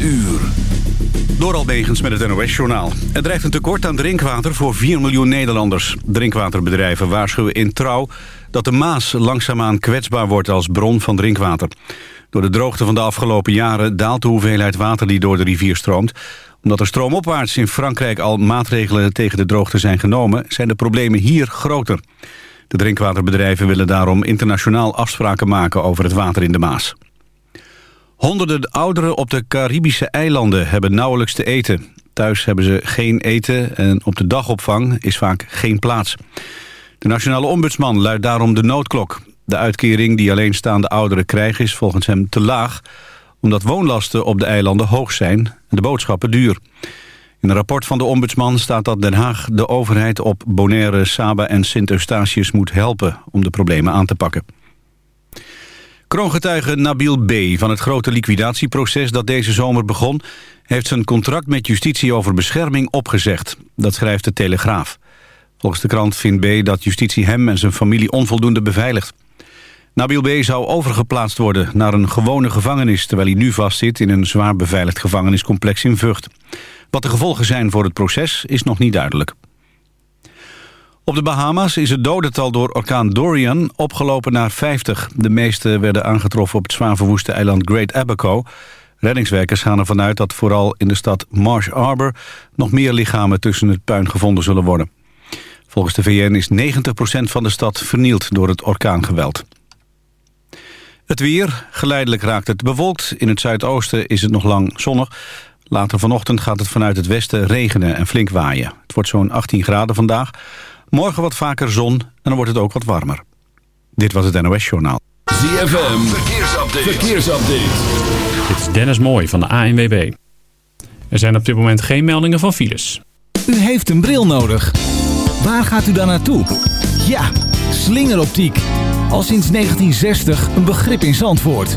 uur. Door met het NOS-journaal. Er dreigt een tekort aan drinkwater voor 4 miljoen Nederlanders. Drinkwaterbedrijven waarschuwen in trouw dat de Maas langzaamaan kwetsbaar wordt als bron van drinkwater. Door de droogte van de afgelopen jaren daalt de hoeveelheid water die door de rivier stroomt. Omdat er stroomopwaarts in Frankrijk al maatregelen tegen de droogte zijn genomen... zijn de problemen hier groter. De drinkwaterbedrijven willen daarom internationaal afspraken maken over het water in de Maas. Honderden ouderen op de Caribische eilanden hebben nauwelijks te eten. Thuis hebben ze geen eten en op de dagopvang is vaak geen plaats. De nationale ombudsman luidt daarom de noodklok. De uitkering die alleenstaande ouderen krijgen is volgens hem te laag... omdat woonlasten op de eilanden hoog zijn en de boodschappen duur. In een rapport van de ombudsman staat dat Den Haag de overheid op Bonaire, Saba en Sint-Eustatius moet helpen om de problemen aan te pakken. Kroongetuige Nabil B. van het grote liquidatieproces dat deze zomer begon... heeft zijn contract met justitie over bescherming opgezegd. Dat schrijft de Telegraaf. Volgens de krant vindt B. dat justitie hem en zijn familie onvoldoende beveiligt. Nabil B. zou overgeplaatst worden naar een gewone gevangenis... terwijl hij nu vastzit in een zwaar beveiligd gevangeniscomplex in Vught. Wat de gevolgen zijn voor het proces is nog niet duidelijk. Op de Bahama's is het dodental door orkaan Dorian opgelopen naar 50. De meeste werden aangetroffen op het zwaar verwoeste eiland Great Abaco. Reddingswerkers gaan ervan uit dat vooral in de stad Marsh Arbor... nog meer lichamen tussen het puin gevonden zullen worden. Volgens de VN is 90% van de stad vernield door het orkaangeweld. Het weer. Geleidelijk raakt het bewolkt. In het zuidoosten is het nog lang zonnig. Later vanochtend gaat het vanuit het westen regenen en flink waaien. Het wordt zo'n 18 graden vandaag. Morgen wat vaker zon en dan wordt het ook wat warmer. Dit was het NOS Journaal. ZFM, verkeersupdate. verkeersupdate. Dit is Dennis Mooij van de ANWB. Er zijn op dit moment geen meldingen van files. U heeft een bril nodig. Waar gaat u dan naartoe? Ja, slingeroptiek. Al sinds 1960 een begrip in Zandvoort.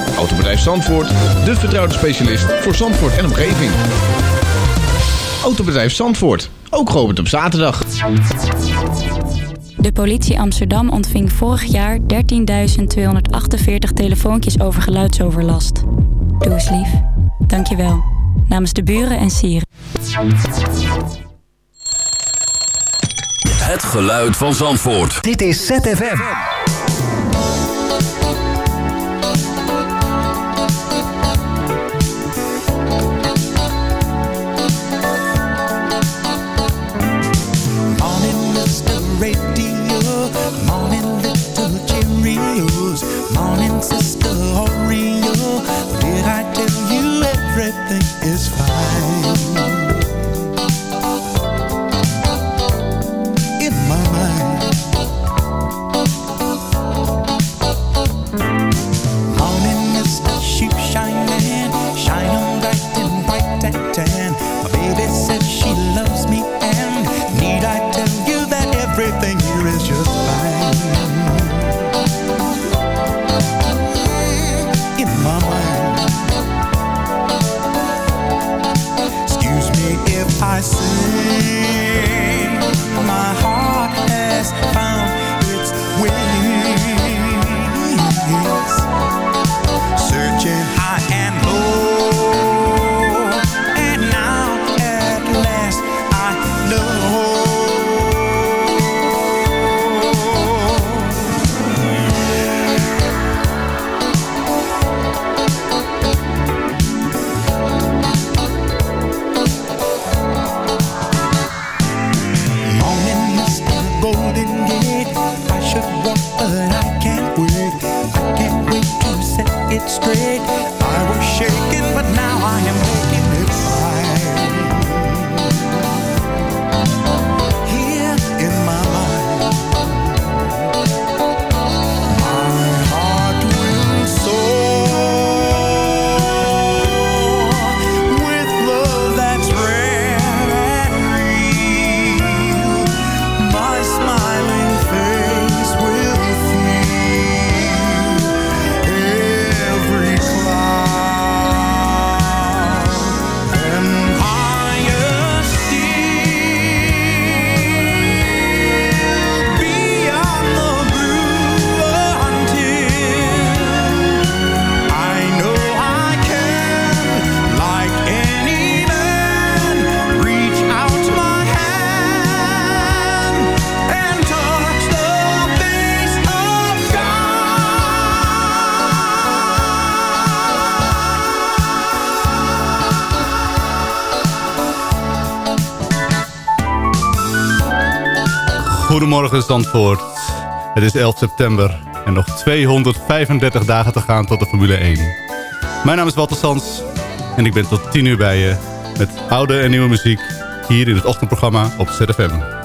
Autobedrijf Zandvoort, de vertrouwde specialist voor Zandvoort en omgeving. Autobedrijf Zandvoort, ook geopend op zaterdag. De politie Amsterdam ontving vorig jaar 13.248 telefoontjes over geluidsoverlast. Doe eens lief. Dankjewel. Namens de buren en sieren. Het geluid van Zandvoort. Dit is ZFM. Goedemorgen Zandvoort. Het is 11 september en nog 235 dagen te gaan tot de Formule 1. Mijn naam is Walter Sans en ik ben tot 10 uur bij je... met oude en nieuwe muziek hier in het ochtendprogramma op ZFM.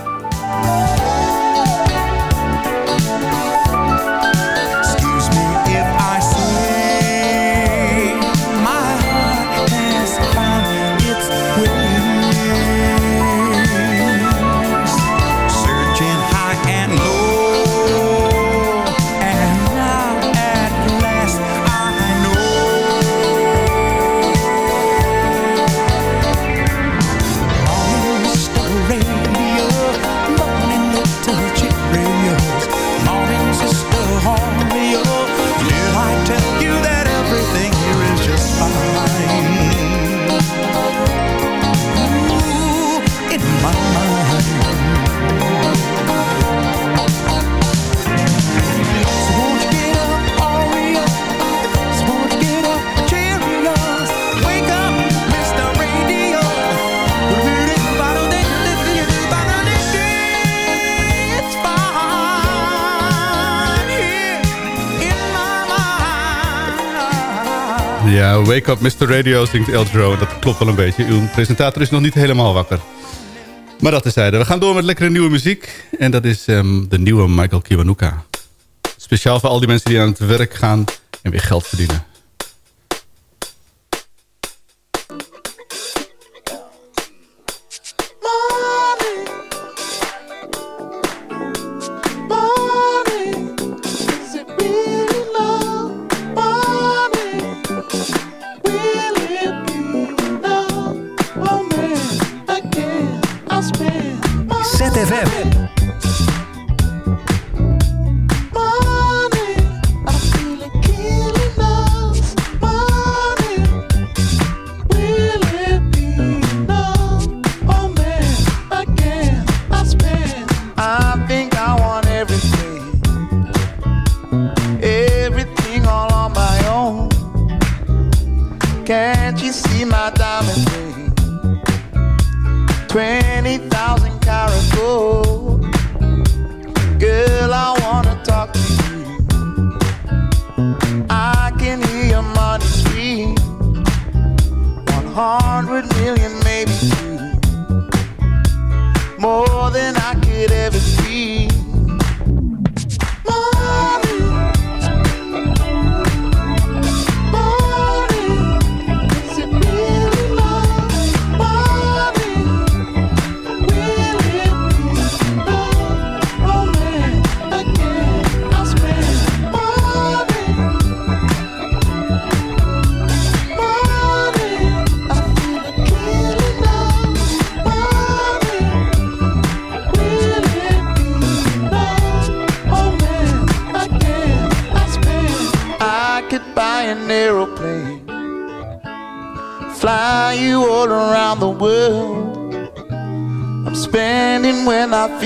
Wake Up Mr. Radio zingt Eldro. Dat klopt wel een beetje. Uw presentator is nog niet helemaal wakker. Maar dat is zijde. We gaan door met lekkere nieuwe muziek. En dat is ehm, de nieuwe Michael Kiwanuka. Speciaal voor al die mensen die aan het werk gaan en weer geld verdienen.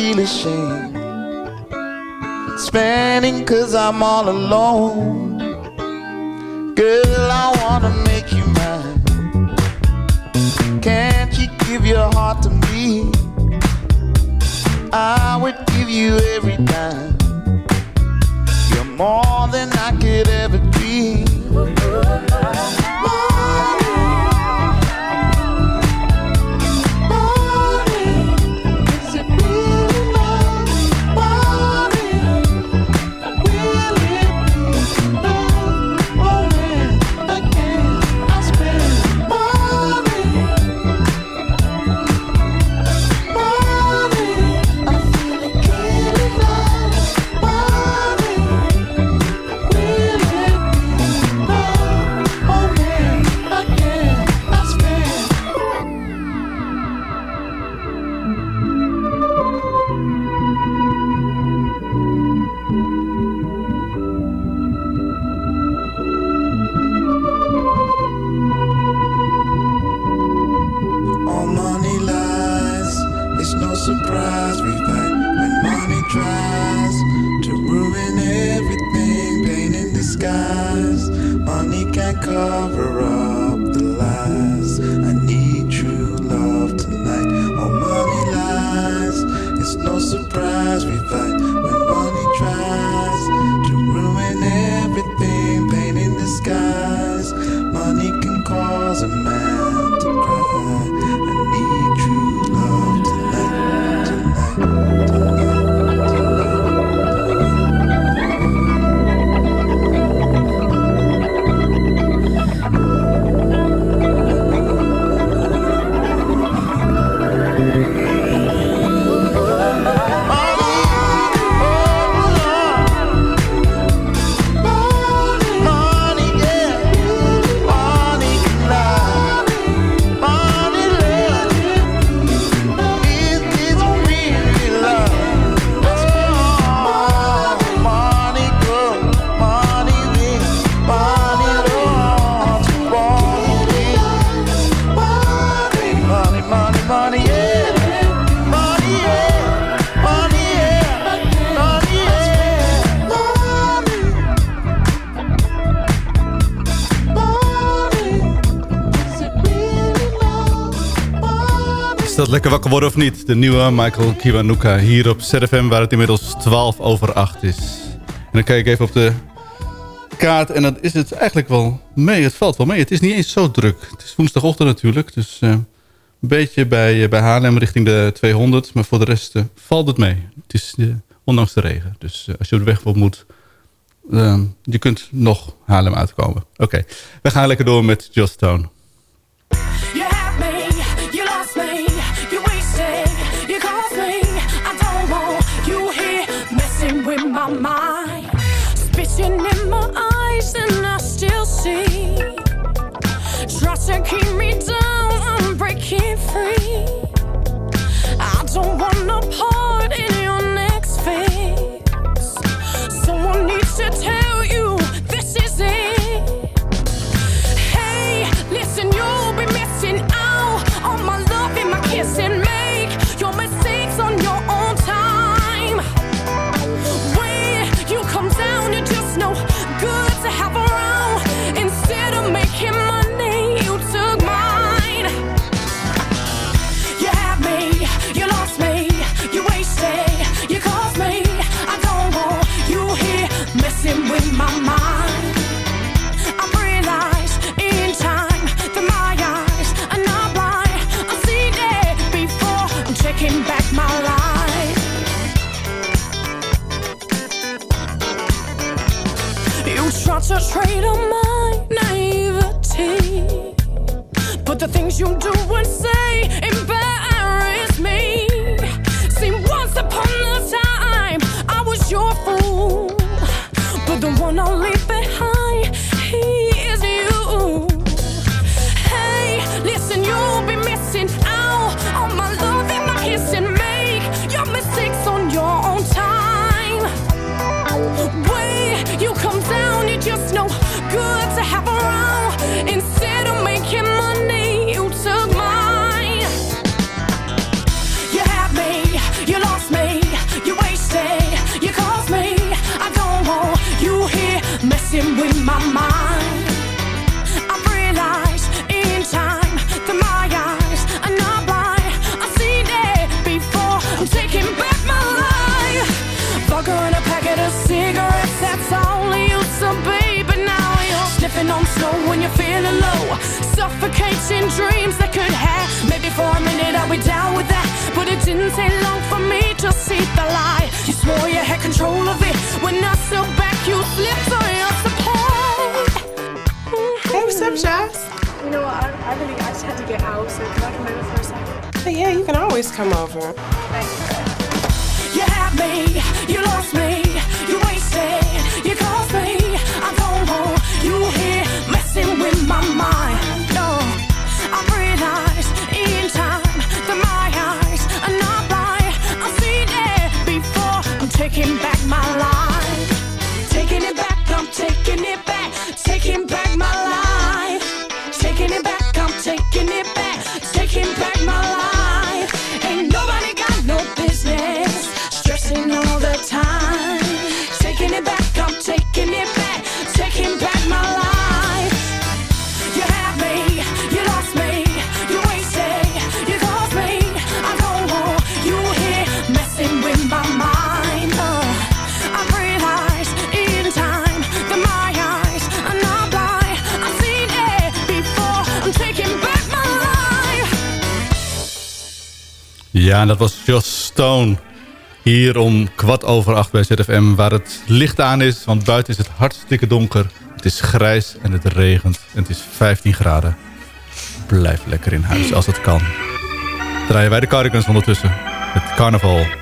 Feel ashamed, spending cause I'm all alone. Girl, I wanna make you mine. Can't you give your heart to me? I would give you every dime. You're more than I could ever dream. Surprise we fight when money tries to ruin everything, pain in disguise. Money can't cover up lekker wakker worden of niet? De nieuwe Michael Kiwanuka hier op ZFM waar het inmiddels 12 over 8 is. En dan kijk ik even op de kaart en dan is het eigenlijk wel mee. Het valt wel mee. Het is niet eens zo druk. Het is woensdagochtend natuurlijk, dus uh, een beetje bij, uh, bij Haarlem richting de 200. Maar voor de rest uh, valt het mee. Het is ondanks de regen. Dus als je op de weg op moet, je kunt nog Haarlem uitkomen. Oké, we gaan lekker door met Just Stone. My mind. Spitting in my eyes, and I still see. Try to keep me down, I'm breaking free. I don't wanna part in 胸中 Suffocating dreams that could have. Maybe for a minute I'll be down with that. But it didn't take long for me to see the lie. You swore you had control of it. When I stood back, you slipped on your support. Hey, what's up, Jess? You know what? I, I really I just had to get out, so can I come over for a second? Hey, yeah, you can always come over. You had me, you lost me, you wasted, you caused me. I don't want you here messing with my mind. Taking back my life, taking it back. I'm taking it back, Ja, en dat was Joss Stone. Hier om kwart over acht bij ZFM, waar het licht aan is. Want buiten is het hartstikke donker. Het is grijs en het regent. En het is 15 graden. Blijf lekker in huis als het kan. Draaien wij de cardigans ondertussen. Het carnaval.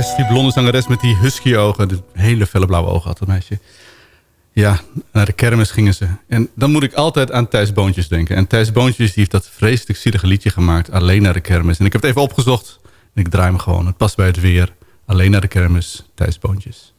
Die blonde zangeres met die husky ogen. De hele felle blauwe ogen had dat meisje. Ja, naar de kermis gingen ze. En dan moet ik altijd aan Thijs Boontjes denken. En Thijs Boontjes die heeft dat vreselijk zielige liedje gemaakt. Alleen naar de kermis. En ik heb het even opgezocht. En ik draai hem gewoon. Het past bij het weer. Alleen naar de kermis. Thijs Boontjes.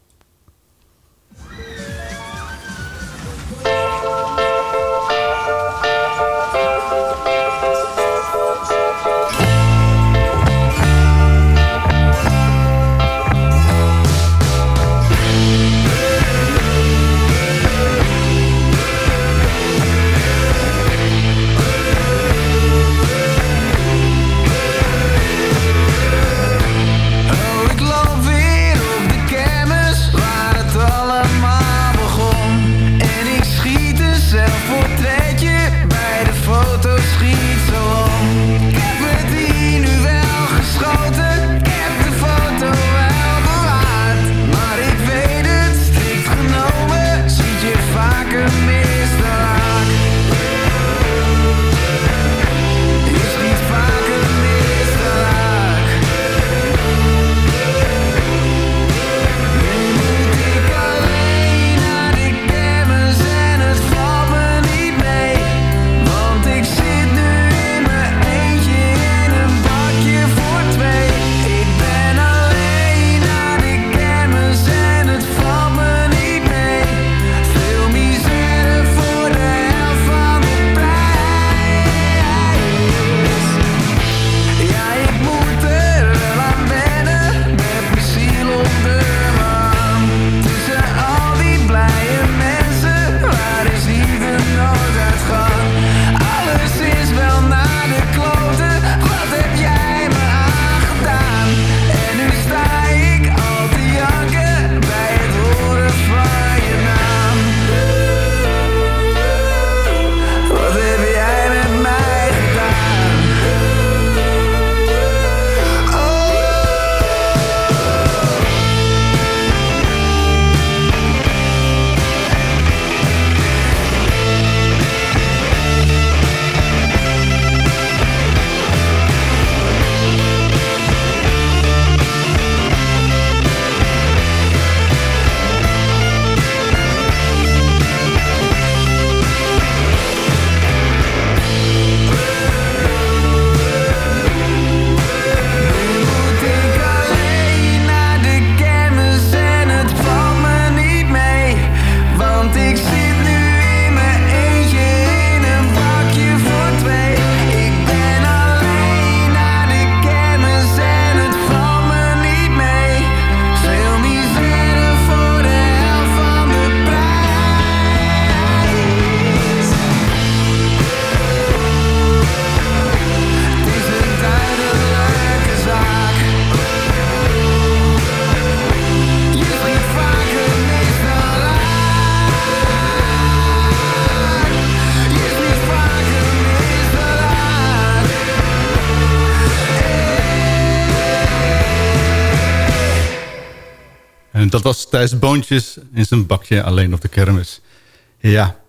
Thijs Boontjes in zijn bakje alleen op de kermis. Ja.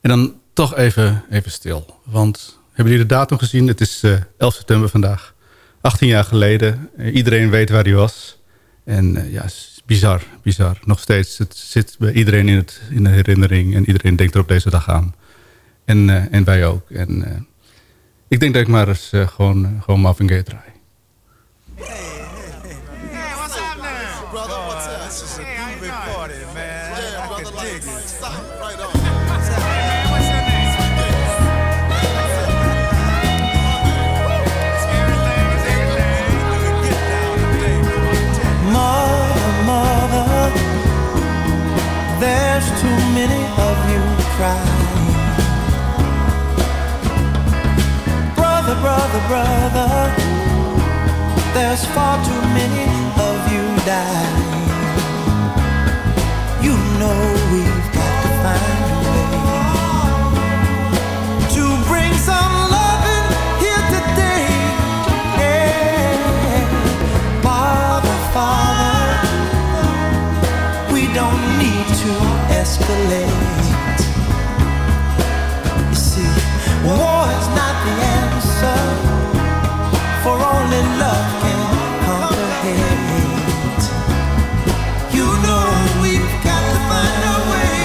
En dan toch even, even stil. Want hebben jullie de datum gezien? Het is eh 11 september vandaag. 18 jaar geleden. Eh, iedereen weet waar hij was. En eh, ja, bizar, bizar. Nog steeds. Het zit bij iedereen in, het, in de herinnering. En iedereen denkt er op deze dag aan. En, en wij ook. En ik denk dat ik maar eens gewoon, gewoon Marvin Gaye draai. can dig it. Mother, mother, there's too many of you crying. Brother, brother, brother, there's far too many of you dying. You see, war is not the answer, for only love can conquer hate. You know we've got to find a way.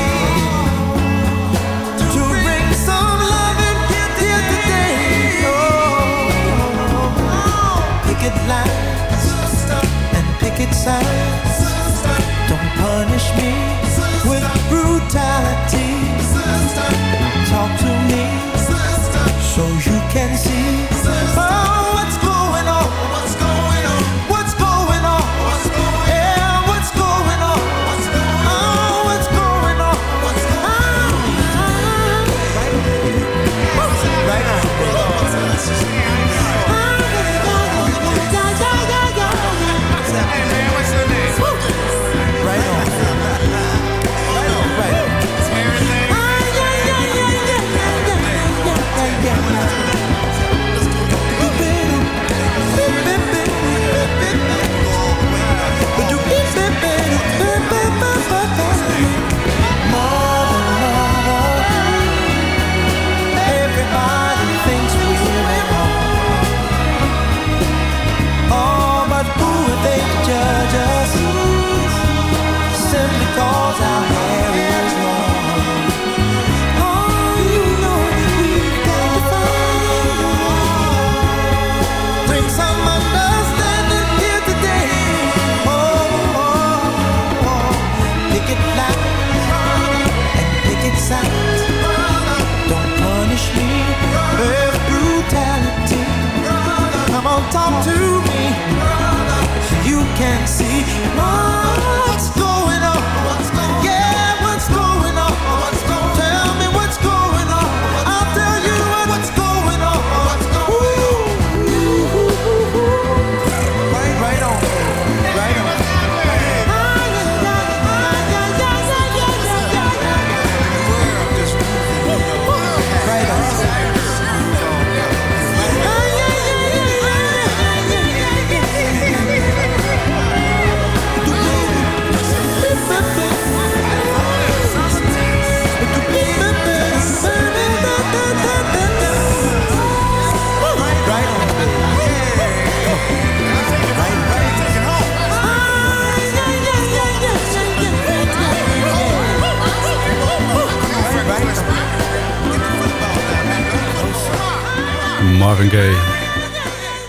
To bring some love and get oh, and. Sister. Talk to me, Sister. so you can see. Sister. Oh.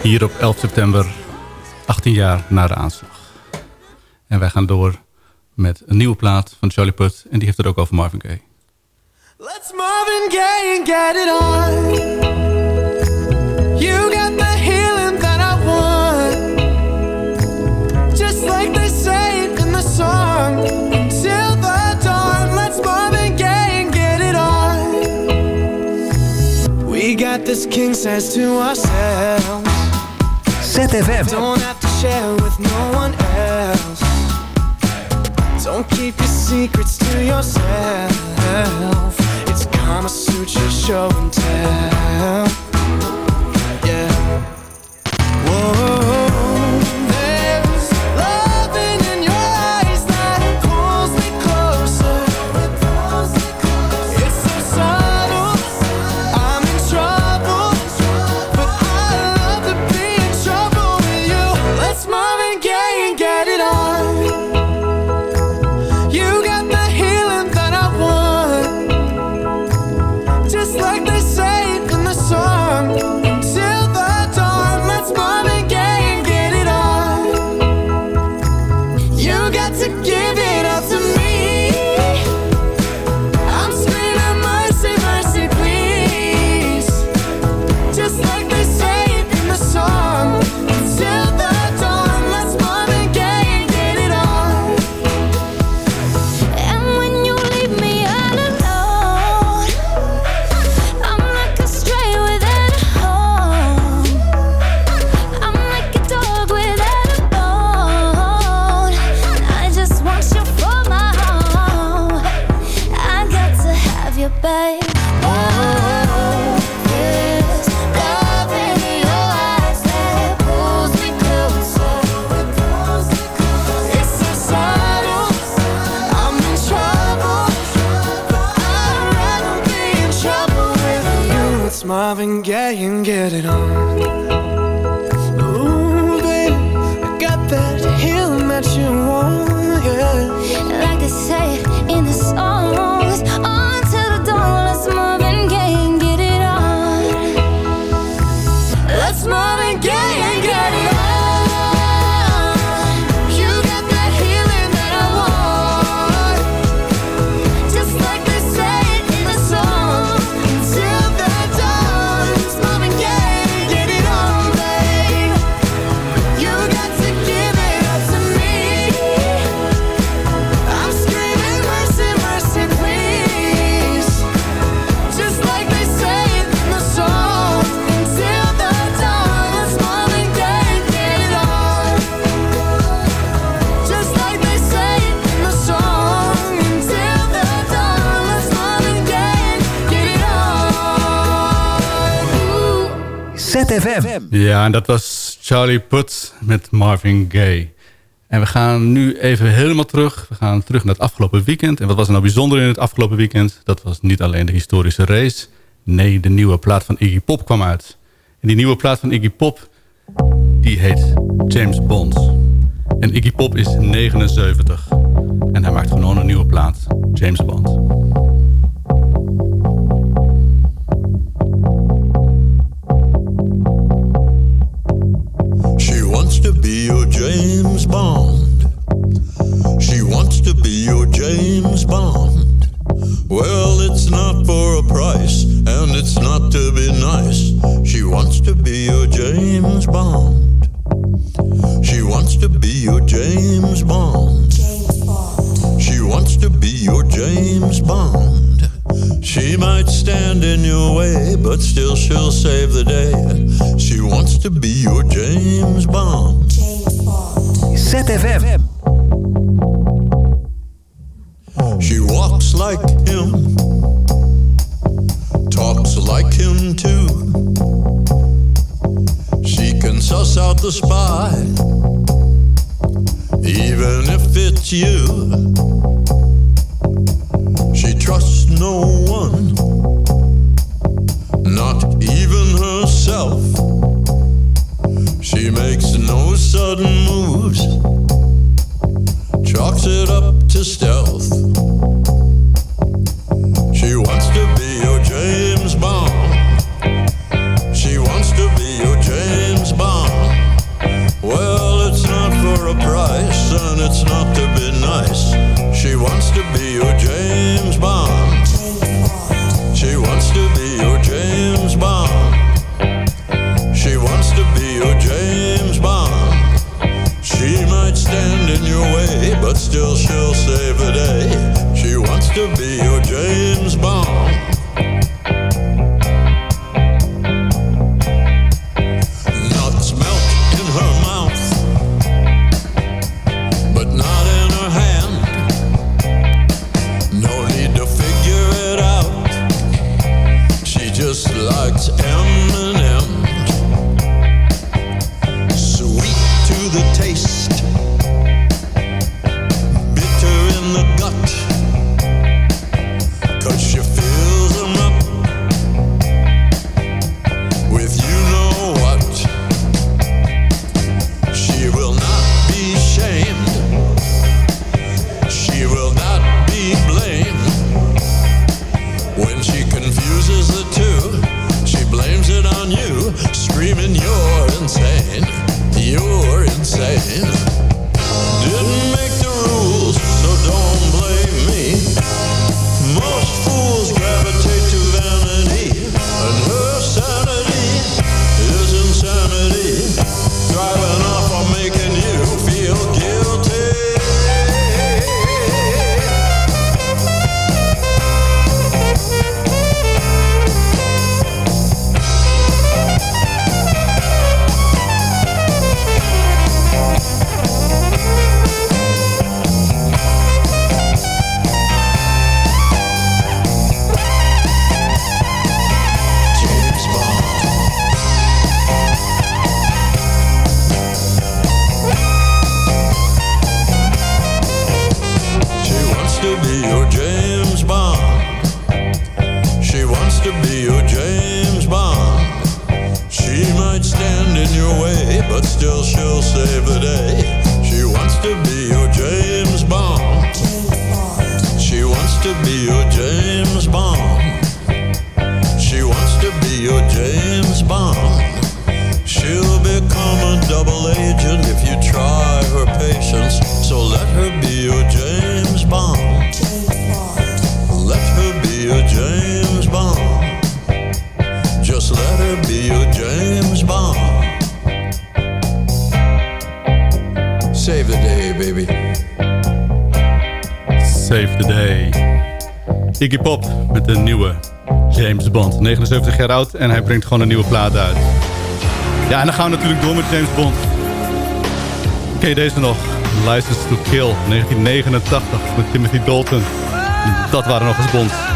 Hier op 11 september, 18 jaar na de aanslag. En wij gaan door met een nieuwe plaat van Charlie Putt. En die heeft het ook over Marvin Gaye. Let's Marvin Gaye and get it on. You got the healing that I want. Just like they say in the song. let's man gay. We got this king says to ourselves ZFM. Don't have to share with no one else. Don't keep your secrets to yourself. It's show and tell. Yeah. Whoa. I've been gay and getting on. Ja, en dat was Charlie Puth met Marvin Gaye. En we gaan nu even helemaal terug. We gaan terug naar het afgelopen weekend. En wat was er nou bijzonder in het afgelopen weekend? Dat was niet alleen de historische race. Nee, de nieuwe plaat van Iggy Pop kwam uit. En die nieuwe plaat van Iggy Pop, die heet James Bond. En Iggy Pop is 79. En hij maakt gewoon een nieuwe plaat, James Bond. Your James Bond. She wants to be your James Bond. Well, it's not for a price, and it's not to be nice. She wants to be your James Bond. She wants to be your James Bond. James Bond. She wants to be your James Bond. She might stand in your way, but still she'll save the day. She wants to be your James Bond. ZFM. She walks like him, talks like him too. She can suss out the spy, even if it's you. She trusts no one, not even herself. Sudden moves, chalks it up to stealth. Iggy Pop met een nieuwe James Bond. 79 jaar oud en hij brengt gewoon een nieuwe plaat uit. Ja, en dan gaan we natuurlijk door met James Bond. Je deze nog? License to Kill, 1989 met Timothy Dalton. Dat waren nog eens Bond.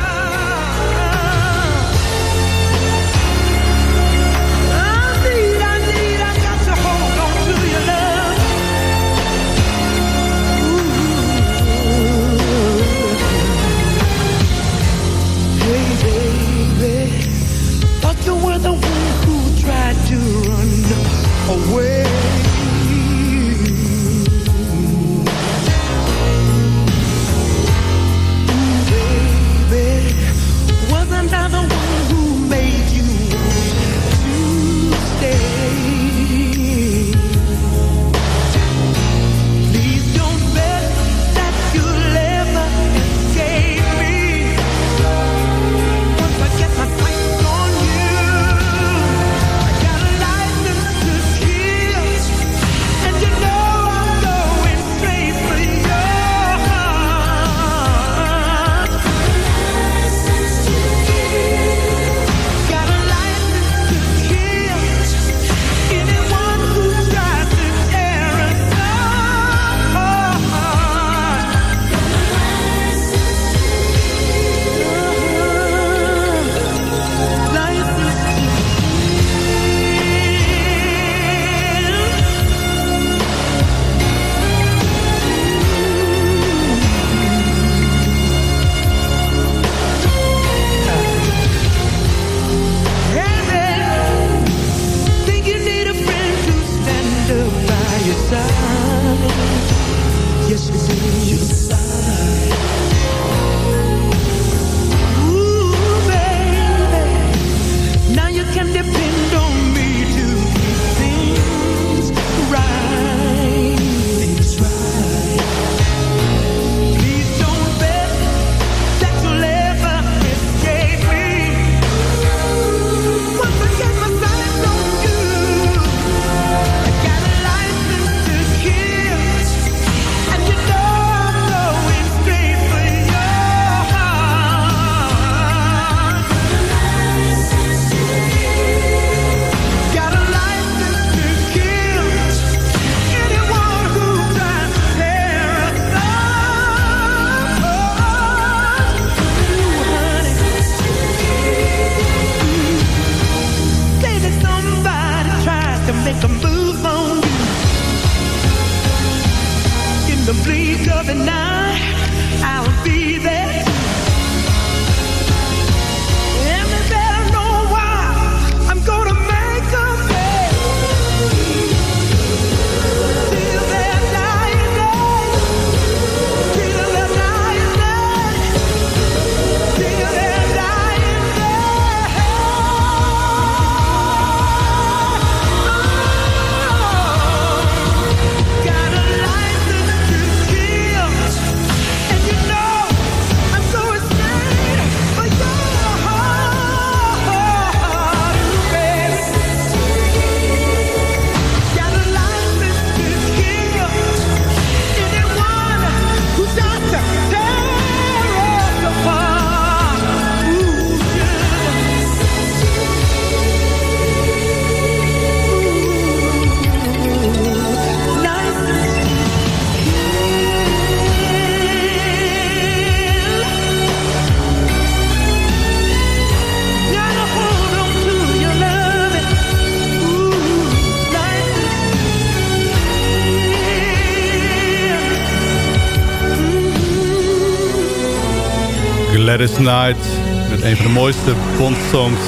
Gladys Knight met een van de mooiste Bond-songs.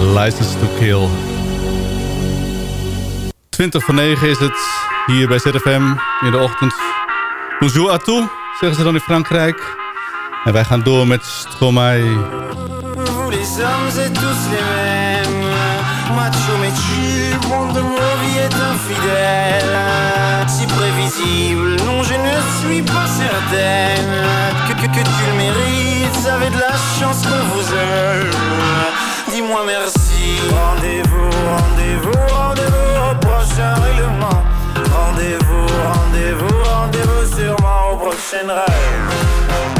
License to Kill. 20 van 9 is het hier bij ZFM in de ochtend. Bonjour à tous, zeggen ze dan in Frankrijk. En wij gaan door met Stromae. Macho méchu, monde de ma vie est infidèle. Si prévisible, non je ne suis pas certaine. Que, que, que tu le mérites, vous avez de la chance qu'on vous aime. Dis-moi merci. Rendez-vous, rendez-vous, rendez-vous au prochain règlement. Rendez-vous, rendez-vous, rendez-vous sûrement au prochain rêve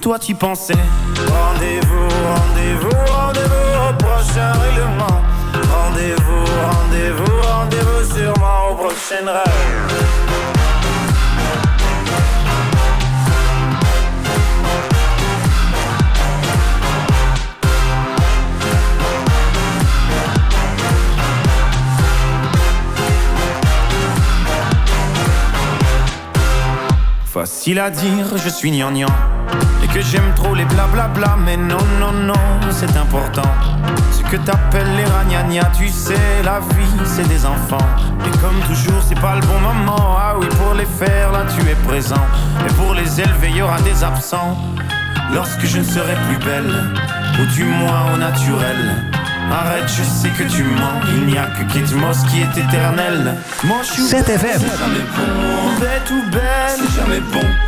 toi tu pensais. Rendez-vous, rendez-vous, rendez-vous au prochain règlement. Rendez-vous, rendez-vous, rendez-vous sûrement au prochain rêve Facile à dire, je suis gnangnan. Et que j'aime trop les blablabla Mais non, non, non, c'est important Ce que t'appelles les ragnagnas Tu sais, la vie, c'est des enfants Et comme toujours, c'est pas le bon moment Ah oui, pour les faire, là, tu es présent Et pour les élever, y aura des absents Lorsque je ne serai plus belle Ou du moins au naturel Arrête, je sais que tu mens. Il n'y a que Kate Moss qui est éternel. Moi, je suis 7FM. C'est jamais bon. Bête ou belle, c'est jamais bon.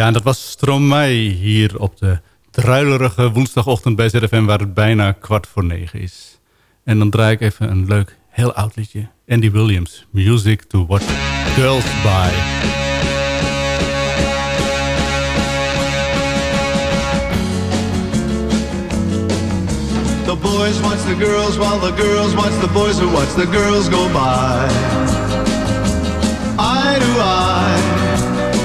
Ja, en dat was Stromae hier op de druilerige woensdagochtend bij ZFM... waar het bijna kwart voor negen is. En dan draai ik even een leuk, heel oud liedje. Andy Williams, Music to Watch Girls By. The boys watch the girls while the girls watch the boys who watch the girls go by. Eye to eye,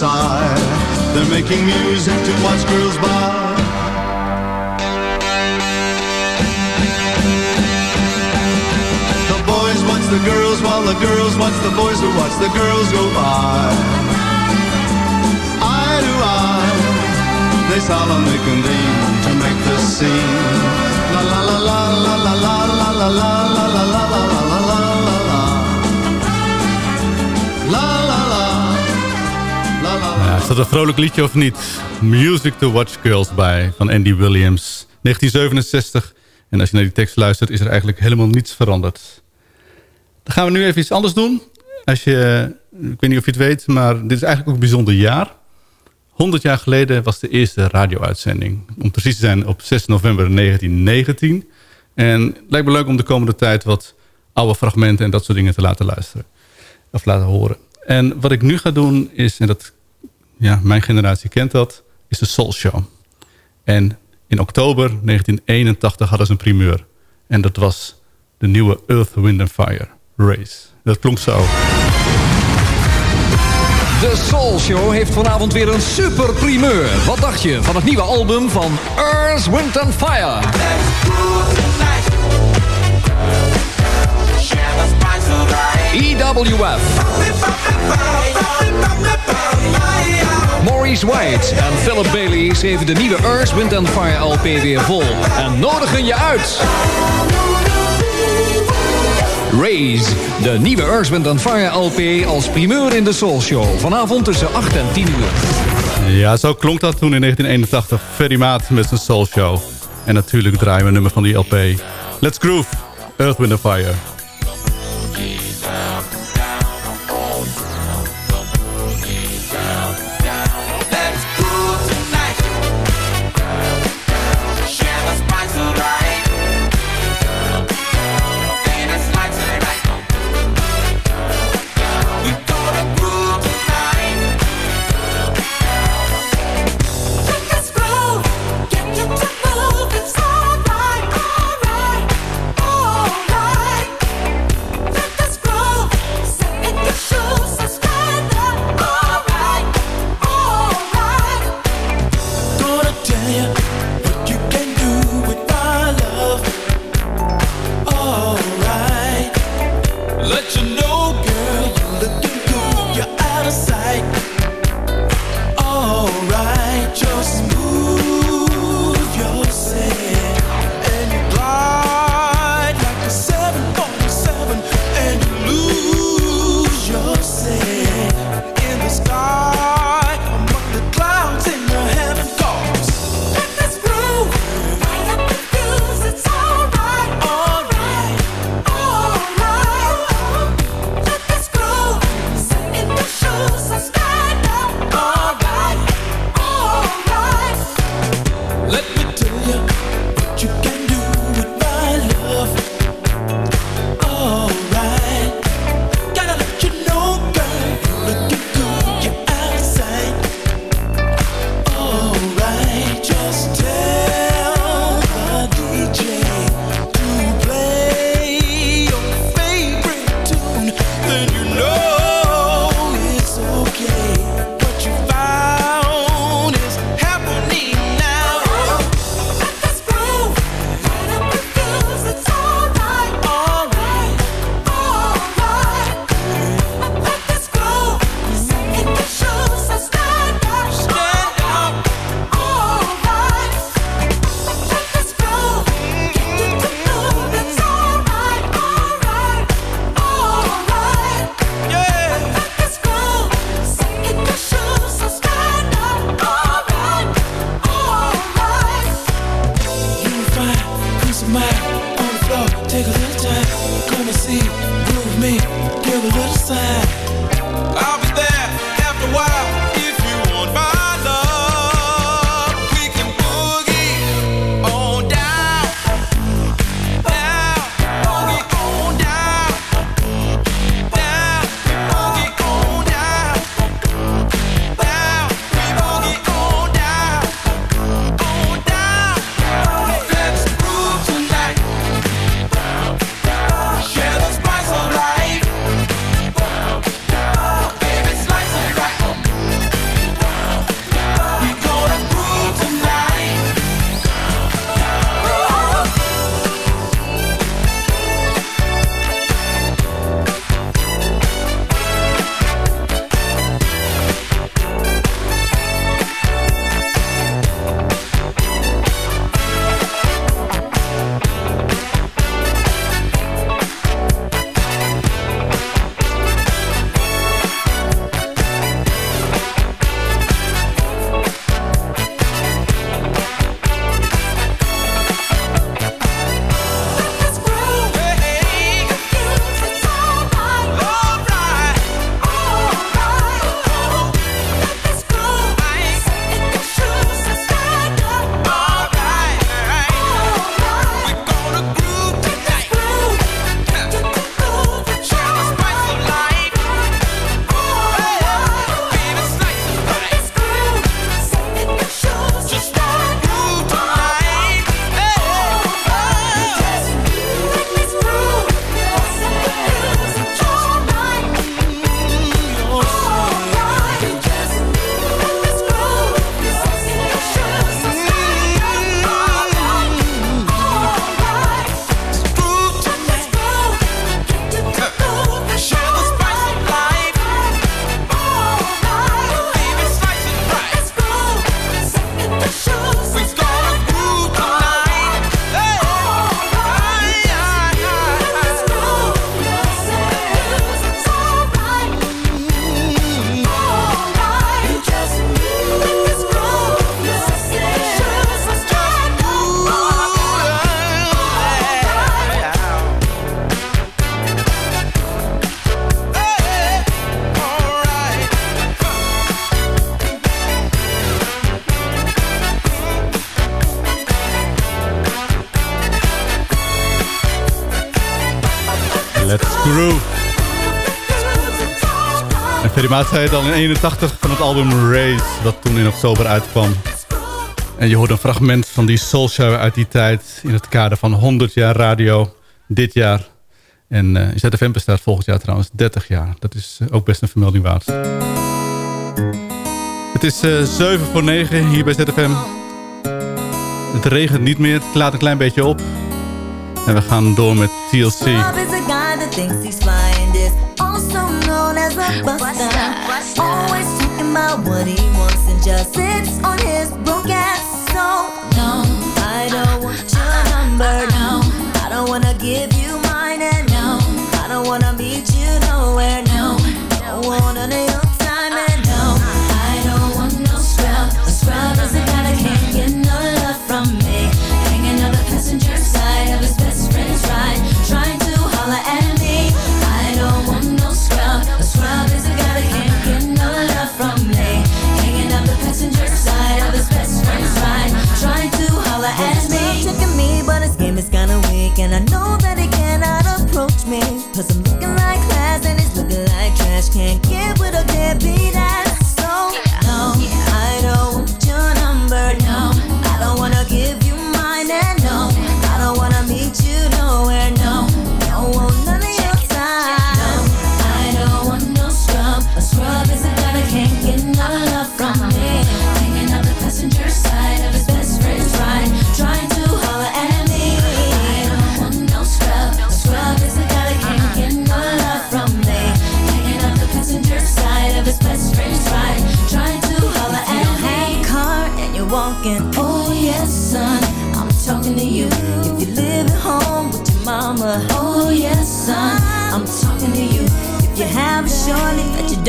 Sigh, they're making music to watch girls by. The boys watch the girls while the girls watch the boys who watch the girls go by. Eye to eye, they solemnly convene to make the scene. La la la la la la la la la la la la la la la la la la Ja, is dat een vrolijk liedje of niet? Music to Watch Girls By van Andy Williams. 1967. En als je naar die tekst luistert is er eigenlijk helemaal niets veranderd. Dan gaan we nu even iets anders doen. Als je, ik weet niet of je het weet, maar dit is eigenlijk ook een bijzonder jaar. 100 jaar geleden was de eerste radio-uitzending. Om precies te zijn op 6 november 1919. En het lijkt me leuk om de komende tijd wat oude fragmenten en dat soort dingen te laten luisteren. Of laten horen. En wat ik nu ga doen is, dat, ja, mijn generatie kent dat, is de Soul Show. En in oktober 1981 hadden ze een primeur. En dat was de nieuwe Earth, Wind Fire Race. Dat klonk zo. De Soul Show heeft vanavond weer een super primeur. Wat dacht je van het nieuwe album van Earth, Wind Fire? EWF. Maurice White en Philip Bailey schreven de nieuwe Earth, Wind and Fire LP weer vol. En nodigen je uit. Raise, de nieuwe Earth, Wind and Fire LP als primeur in de Soul Show. Vanavond tussen 8 en 10 uur. Ja, zo klonk dat toen in 1981. Ferry Maat met zijn Soul Show. En natuurlijk draaien we een nummer van die LP. Let's Groove, Earth, Wind and Fire. Maat zei al in 81 van het album Race, dat toen in oktober uitkwam. En je hoort een fragment van die Soul Show uit die tijd... in het kader van 100 jaar radio dit jaar. En uh, ZFM bestaat volgend jaar trouwens 30 jaar. Dat is uh, ook best een vermelding waard. Het is uh, 7 voor 9 hier bij ZFM. Het regent niet meer, het laat een klein beetje op. En we gaan door met TLC. Love is a guy that thinks he's flying this, also known as a buster. Always talking about what he wants and just sits on his broke ass. So no, I don't want your number. No, I don't wanna give you mine. And no, I don't wanna meet you nowhere. No, don't want none and I know that he cannot approach me. Cause I'm looking like class and he's looking like trash. Can't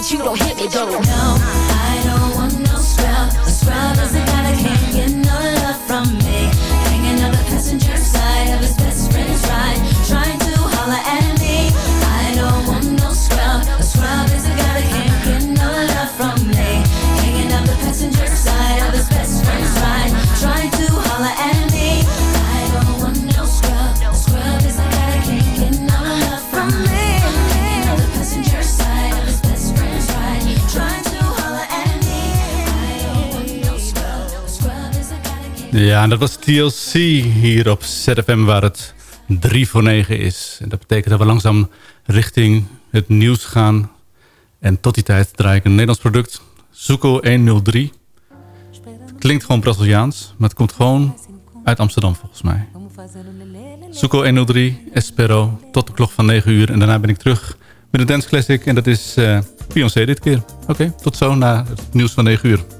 but you don't hit me though. No, I don't want no scrub. A scrub is Ja, en dat was TLC hier op ZFM waar het 3 voor 9 is. En dat betekent dat we langzaam richting het nieuws gaan. En tot die tijd draai ik een Nederlands product. Zuko 103. Het klinkt gewoon Braziliaans, maar het komt gewoon uit Amsterdam volgens mij. Zuko 103, Espero, tot de klok van 9 uur. En daarna ben ik terug met een dance classic. En dat is eh Beyoncé dit keer. Oké, tot zo na het nieuws van 9 uur.